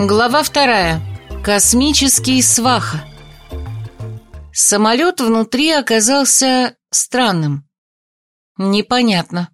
Глава вторая. Космический сваха. Самолет внутри оказался странным. Непонятно.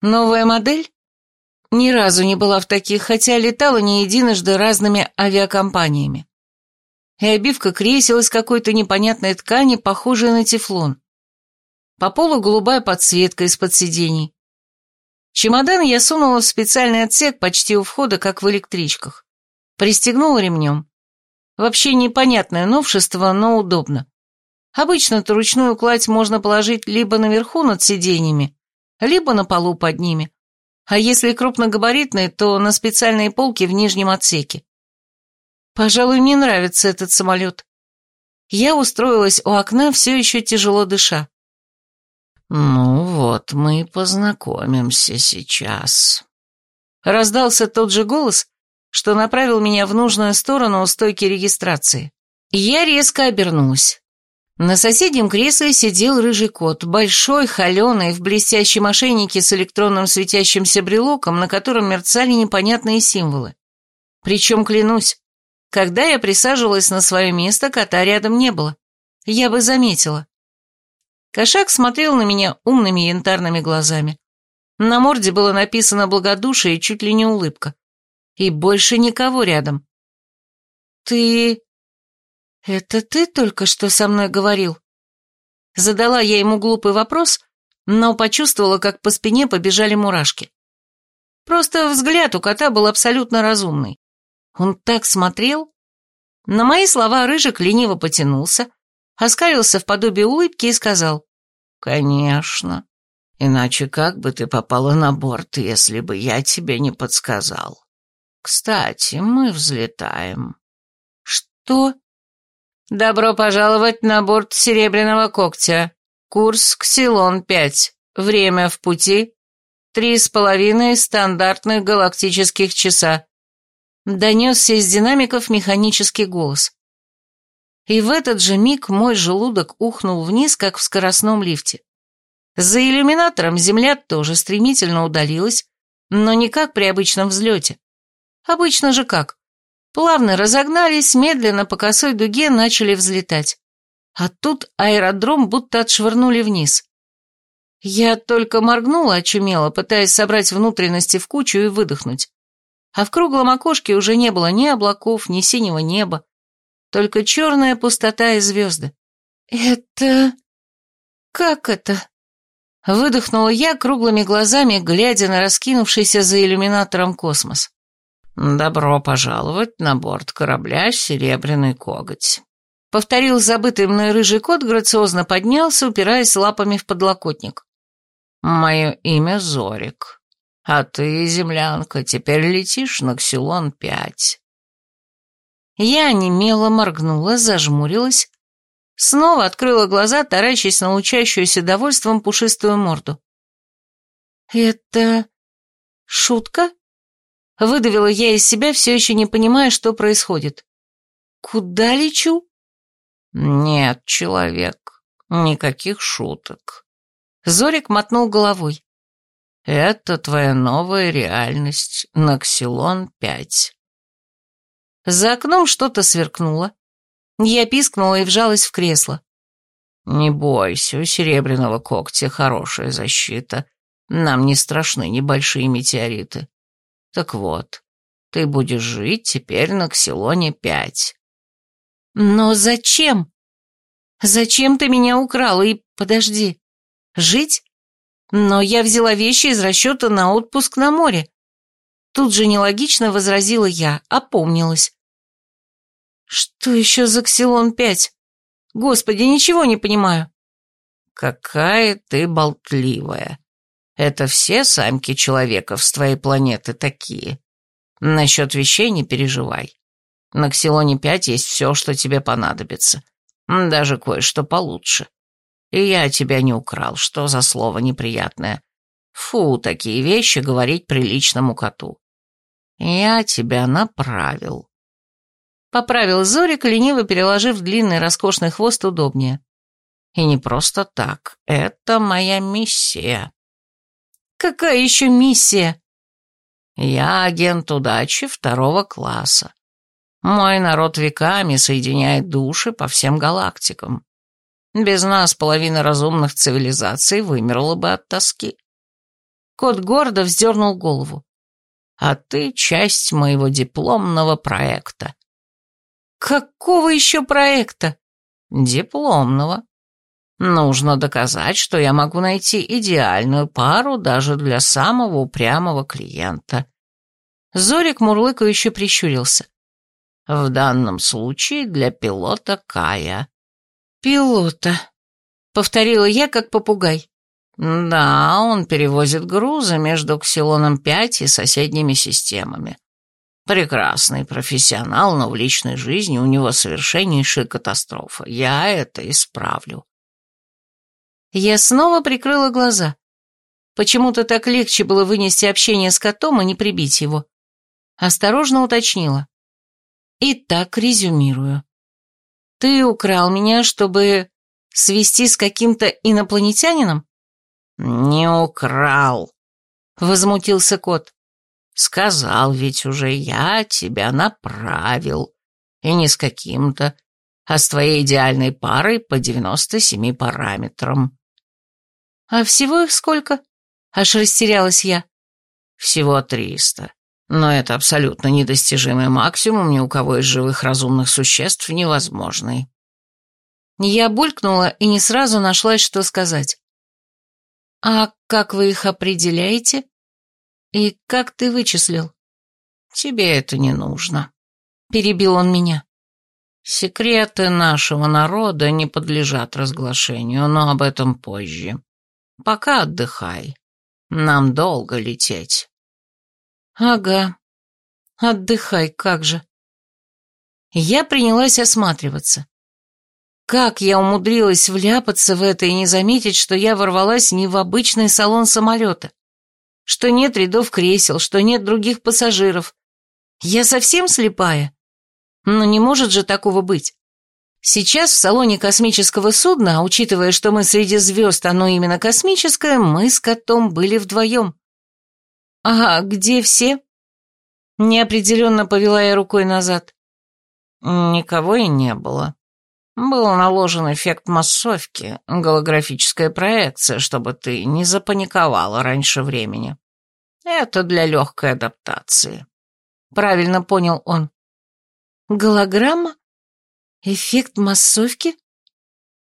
Новая модель? Ни разу не была в таких, хотя летала не единожды разными авиакомпаниями. И обивка кресел из какой-то непонятной ткани, похожей на тефлон. По полу голубая подсветка из-под сидений. Чемодан я сунула в специальный отсек почти у входа, как в электричках. Пристегнула ремнем. Вообще непонятное новшество, но удобно. Обычно-то ручную кладь можно положить либо наверху над сиденьями, либо на полу под ними. А если крупногабаритный, то на специальные полки в нижнем отсеке. Пожалуй, мне нравится этот самолет. Я устроилась у окна, все еще тяжело дыша. «Ну вот, мы познакомимся сейчас». Раздался тот же голос, что направил меня в нужную сторону у стойки регистрации. Я резко обернулась. На соседнем кресле сидел рыжий кот, большой, холеный, в блестящем ошейнике с электронным светящимся брелоком, на котором мерцали непонятные символы. Причем, клянусь, когда я присаживалась на свое место, кота рядом не было. Я бы заметила. Кошак смотрел на меня умными янтарными глазами. На морде было написано благодушие и чуть ли не улыбка. И больше никого рядом. «Ты... это ты только что со мной говорил?» Задала я ему глупый вопрос, но почувствовала, как по спине побежали мурашки. Просто взгляд у кота был абсолютно разумный. Он так смотрел. На мои слова Рыжик лениво потянулся, оскалился в подобие улыбки и сказал. «Конечно. Иначе как бы ты попала на борт, если бы я тебе не подсказал?» Кстати, мы взлетаем. Что? Добро пожаловать на борт Серебряного Когтя. Курс Ксилон-5. Время в пути. Три с половиной стандартных галактических часа. Донесся из динамиков механический голос. И в этот же миг мой желудок ухнул вниз, как в скоростном лифте. За иллюминатором Земля тоже стремительно удалилась, но не как при обычном взлете. Обычно же как? Плавно разогнались, медленно по косой дуге начали взлетать. А тут аэродром будто отшвырнули вниз. Я только моргнула очумело, пытаясь собрать внутренности в кучу и выдохнуть. А в круглом окошке уже не было ни облаков, ни синего неба, только черная пустота и звезды. «Это... как это?» Выдохнула я круглыми глазами, глядя на раскинувшийся за иллюминатором космос. «Добро пожаловать на борт корабля «Серебряный коготь». Повторил забытый мной рыжий кот, грациозно поднялся, упираясь лапами в подлокотник. «Мое имя Зорик, а ты, землянка, теперь летишь на Ксилон-5». Я немело моргнула, зажмурилась, снова открыла глаза, таращась на лучащуюся довольством пушистую морду. «Это... шутка?» Выдавила я из себя, все еще не понимая, что происходит. «Куда лечу?» «Нет, человек, никаких шуток». Зорик мотнул головой. «Это твоя новая реальность, Наксилон-5». За окном что-то сверкнуло. Я пискнула и вжалась в кресло. «Не бойся, у серебряного когтя хорошая защита. Нам не страшны небольшие метеориты. Так вот, ты будешь жить теперь на Ксилоне-5. Но зачем? Зачем ты меня украл? И подожди, жить? Но я взяла вещи из расчета на отпуск на море. Тут же нелогично возразила я, опомнилась. Что еще за Ксилон-5? Господи, ничего не понимаю. Какая ты болтливая. Это все самки человеков с твоей планеты такие. Насчет вещей не переживай. На Ксилоне-5 есть все, что тебе понадобится. Даже кое-что получше. И я тебя не украл, что за слово неприятное. Фу, такие вещи говорить приличному коту. Я тебя направил. Поправил Зорик, лениво переложив длинный роскошный хвост удобнее. И не просто так, это моя миссия. Какая еще миссия? Я агент удачи второго класса. Мой народ веками соединяет души по всем галактикам. Без нас половина разумных цивилизаций вымерла бы от тоски. Кот гордо вздернул голову. А ты часть моего дипломного проекта. Какого еще проекта? Дипломного. Нужно доказать, что я могу найти идеальную пару даже для самого упрямого клиента. Зорик мурлыкающе прищурился. В данном случае для пилота Кая. «Пилота», — повторила я, как попугай. «Да, он перевозит грузы между Ксилоном-5 и соседними системами. Прекрасный профессионал, но в личной жизни у него совершеннейшая катастрофа. Я это исправлю». Я снова прикрыла глаза. Почему-то так легче было вынести общение с котом и не прибить его. Осторожно уточнила. Итак, резюмирую. Ты украл меня, чтобы свести с каким-то инопланетянином? Не украл, возмутился кот. Сказал ведь уже я тебя направил. И не с каким-то, а с твоей идеальной парой по 97 параметрам. А всего их сколько? Аж растерялась я. Всего триста. Но это абсолютно недостижимый максимум ни у кого из живых разумных существ невозможный. Я булькнула и не сразу нашлась, что сказать. «А как вы их определяете? И как ты вычислил?» «Тебе это не нужно», — перебил он меня. «Секреты нашего народа не подлежат разглашению, но об этом позже. Пока отдыхай. Нам долго лететь». «Ага. Отдыхай, как же». Я принялась осматриваться. Как я умудрилась вляпаться в это и не заметить, что я ворвалась не в обычный салон самолета, что нет рядов кресел, что нет других пассажиров. Я совсем слепая? Но не может же такого быть. Сейчас в салоне космического судна, а учитывая, что мы среди звезд, оно именно космическое, мы с котом были вдвоем. «А где все?» Неопределенно повела я рукой назад. Никого и не было. Был наложен эффект массовки, голографическая проекция, чтобы ты не запаниковала раньше времени. Это для легкой адаптации. Правильно понял он. Голограмма? Эффект массовки?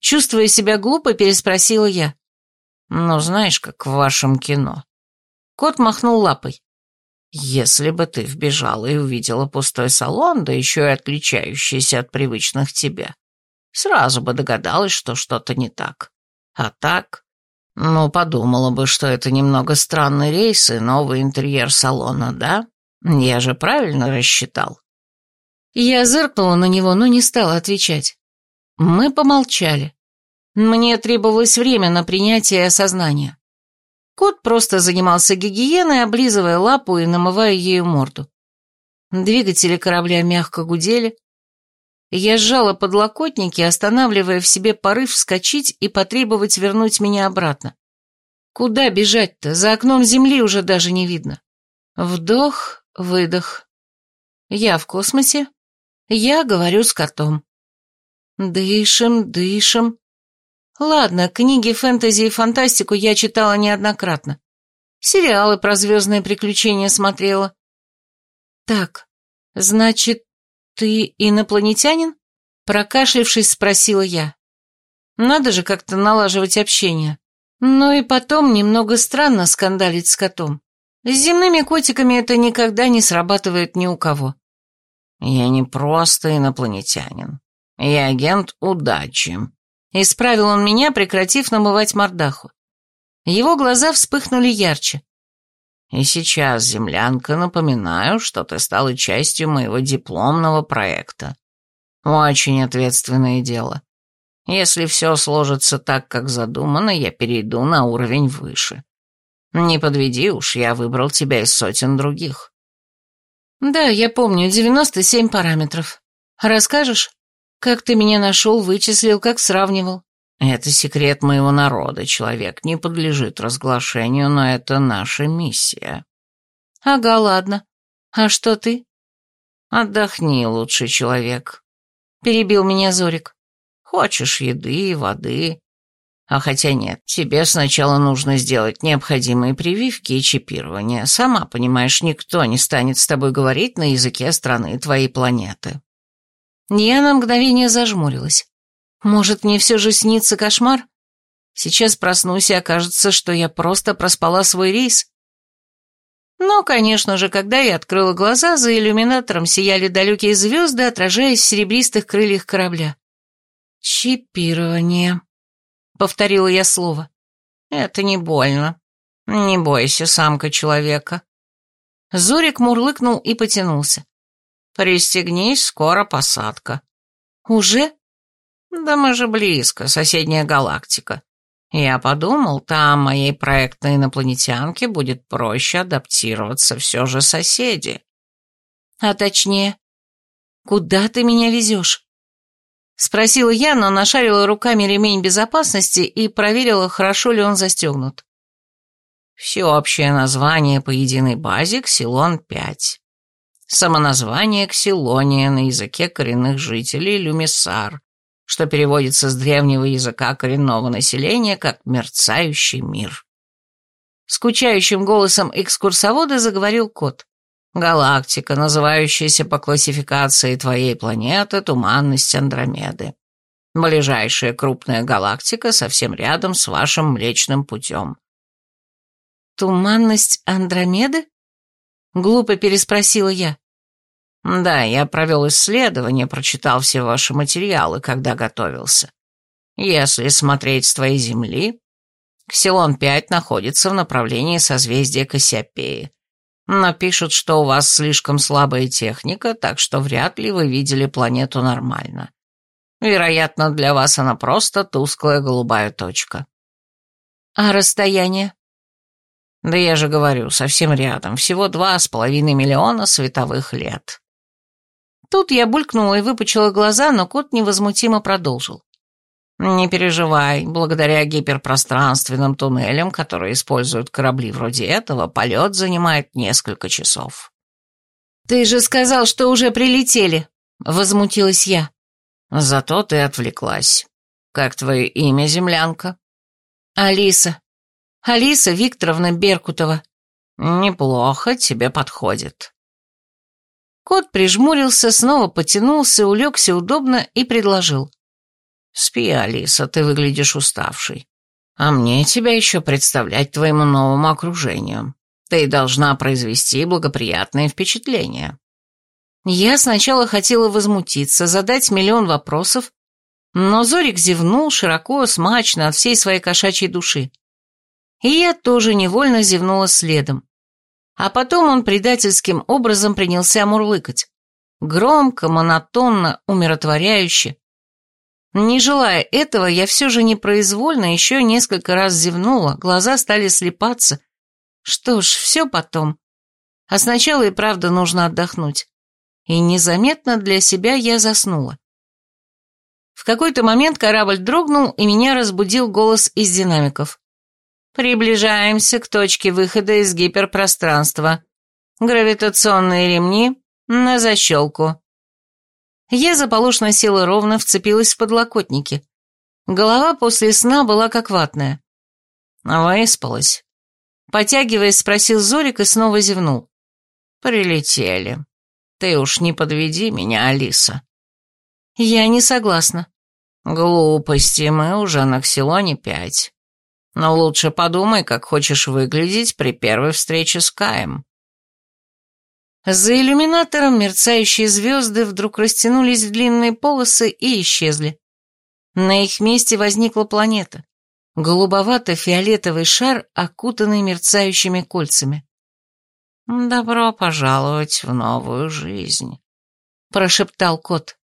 Чувствуя себя глупо, переспросила я. Ну, знаешь, как в вашем кино. Кот махнул лапой. Если бы ты вбежала и увидела пустой салон, да еще и отличающийся от привычных тебе, сразу бы догадалась, что что-то не так. А так, ну, подумала бы, что это немного странный рейс и новый интерьер салона, да? Я же правильно рассчитал. Я зыркнула на него, но не стала отвечать. Мы помолчали. Мне требовалось время на принятие и осознание. Кот просто занимался гигиеной, облизывая лапу и намывая ею морду. Двигатели корабля мягко гудели. Я сжала подлокотники, останавливая в себе порыв вскочить и потребовать вернуть меня обратно. Куда бежать-то? За окном земли уже даже не видно. Вдох, выдох. Я в космосе. Я говорю с котом. Дышим, дышим. Ладно, книги фэнтези и фантастику я читала неоднократно. Сериалы про звездные приключения смотрела. Так, значит, ты инопланетянин? Прокашлившись, спросила я. Надо же как-то налаживать общение. Ну и потом немного странно скандалить с котом. С земными котиками это никогда не срабатывает ни у кого. Я не просто инопланетянин. Я агент удачи, Исправил он меня, прекратив намывать мордаху. Его глаза вспыхнули ярче. И сейчас, землянка, напоминаю, что ты стала частью моего дипломного проекта. Очень ответственное дело. Если все сложится так, как задумано, я перейду на уровень выше. Не подведи уж, я выбрал тебя из сотен других. Да, я помню, 97 параметров. Расскажешь? Как ты меня нашел, вычислил, как сравнивал? Это секрет моего народа, человек не подлежит разглашению, но это наша миссия. Ага, ладно. А что ты? Отдохни, лучший человек. Перебил меня Зорик. Хочешь еды, воды. А хотя нет, тебе сначала нужно сделать необходимые прививки и чипирование. Сама понимаешь, никто не станет с тобой говорить на языке страны твоей планеты. Я на мгновение зажмурилась. Может, мне все же снится кошмар? Сейчас проснусь и окажется, что я просто проспала свой рейс. Но, конечно же, когда я открыла глаза, за иллюминатором сияли далекие звезды, отражаясь в серебристых крыльях корабля. «Чипирование», — повторила я слово. «Это не больно. Не бойся, самка человека». Зорик мурлыкнул и потянулся. «Пристегнись, скоро посадка». «Уже?» «Да мы же близко, соседняя галактика. Я подумал, там моей проектной инопланетянке будет проще адаптироваться, все же соседи». «А точнее, куда ты меня везешь?» Спросила я, но нашарила руками ремень безопасности и проверила, хорошо ли он застегнут. Всеобщее название по единой базе Ксилон-5. Самоназвание Ксилония на языке коренных жителей Люмисар, что переводится с древнего языка коренного населения как «мерцающий мир». Скучающим голосом экскурсовода заговорил кот. Галактика, называющаяся по классификации твоей планеты Туманность Андромеды. Ближайшая крупная галактика совсем рядом с вашим Млечным Путем. Туманность Андромеды? Глупо переспросила я. Да, я провел исследование, прочитал все ваши материалы, когда готовился. Если смотреть с твоей Земли, Ксилон-5 находится в направлении созвездия Кассиопеи но пишут, что у вас слишком слабая техника, так что вряд ли вы видели планету нормально. Вероятно, для вас она просто тусклая голубая точка. А расстояние? Да я же говорю, совсем рядом, всего два с половиной миллиона световых лет. Тут я булькнула и выпучила глаза, но кот невозмутимо продолжил. Не переживай, благодаря гиперпространственным туннелям, которые используют корабли вроде этого, полет занимает несколько часов. Ты же сказал, что уже прилетели, возмутилась я. Зато ты отвлеклась. Как твое имя, землянка? Алиса. Алиса Викторовна Беркутова. Неплохо, тебе подходит. Кот прижмурился, снова потянулся, улегся удобно и предложил. «Спи, Алиса, ты выглядишь уставшей. А мне тебя еще представлять твоему новому окружению. Ты должна произвести благоприятное впечатление». Я сначала хотела возмутиться, задать миллион вопросов, но Зорик зевнул широко, смачно, от всей своей кошачьей души. И я тоже невольно зевнула следом. А потом он предательским образом принялся мурлыкать. Громко, монотонно, умиротворяюще. Не желая этого, я все же непроизвольно еще несколько раз зевнула, глаза стали слепаться. Что ж, все потом. А сначала и правда нужно отдохнуть. И незаметно для себя я заснула. В какой-то момент корабль дрогнул, и меня разбудил голос из динамиков. «Приближаемся к точке выхода из гиперпространства. Гравитационные ремни на защелку». Я заполошно села ровно, вцепилась в подлокотники. Голова после сна была как ватная. «Выспалась?» Потягиваясь, спросил Зорик и снова зевнул. «Прилетели. Ты уж не подведи меня, Алиса». «Я не согласна». «Глупости, мы уже на Ксилоне пять. Но лучше подумай, как хочешь выглядеть при первой встрече с Каем». За иллюминатором мерцающие звезды вдруг растянулись в длинные полосы и исчезли. На их месте возникла планета. Голубовато-фиолетовый шар, окутанный мерцающими кольцами. «Добро пожаловать в новую жизнь», — прошептал кот.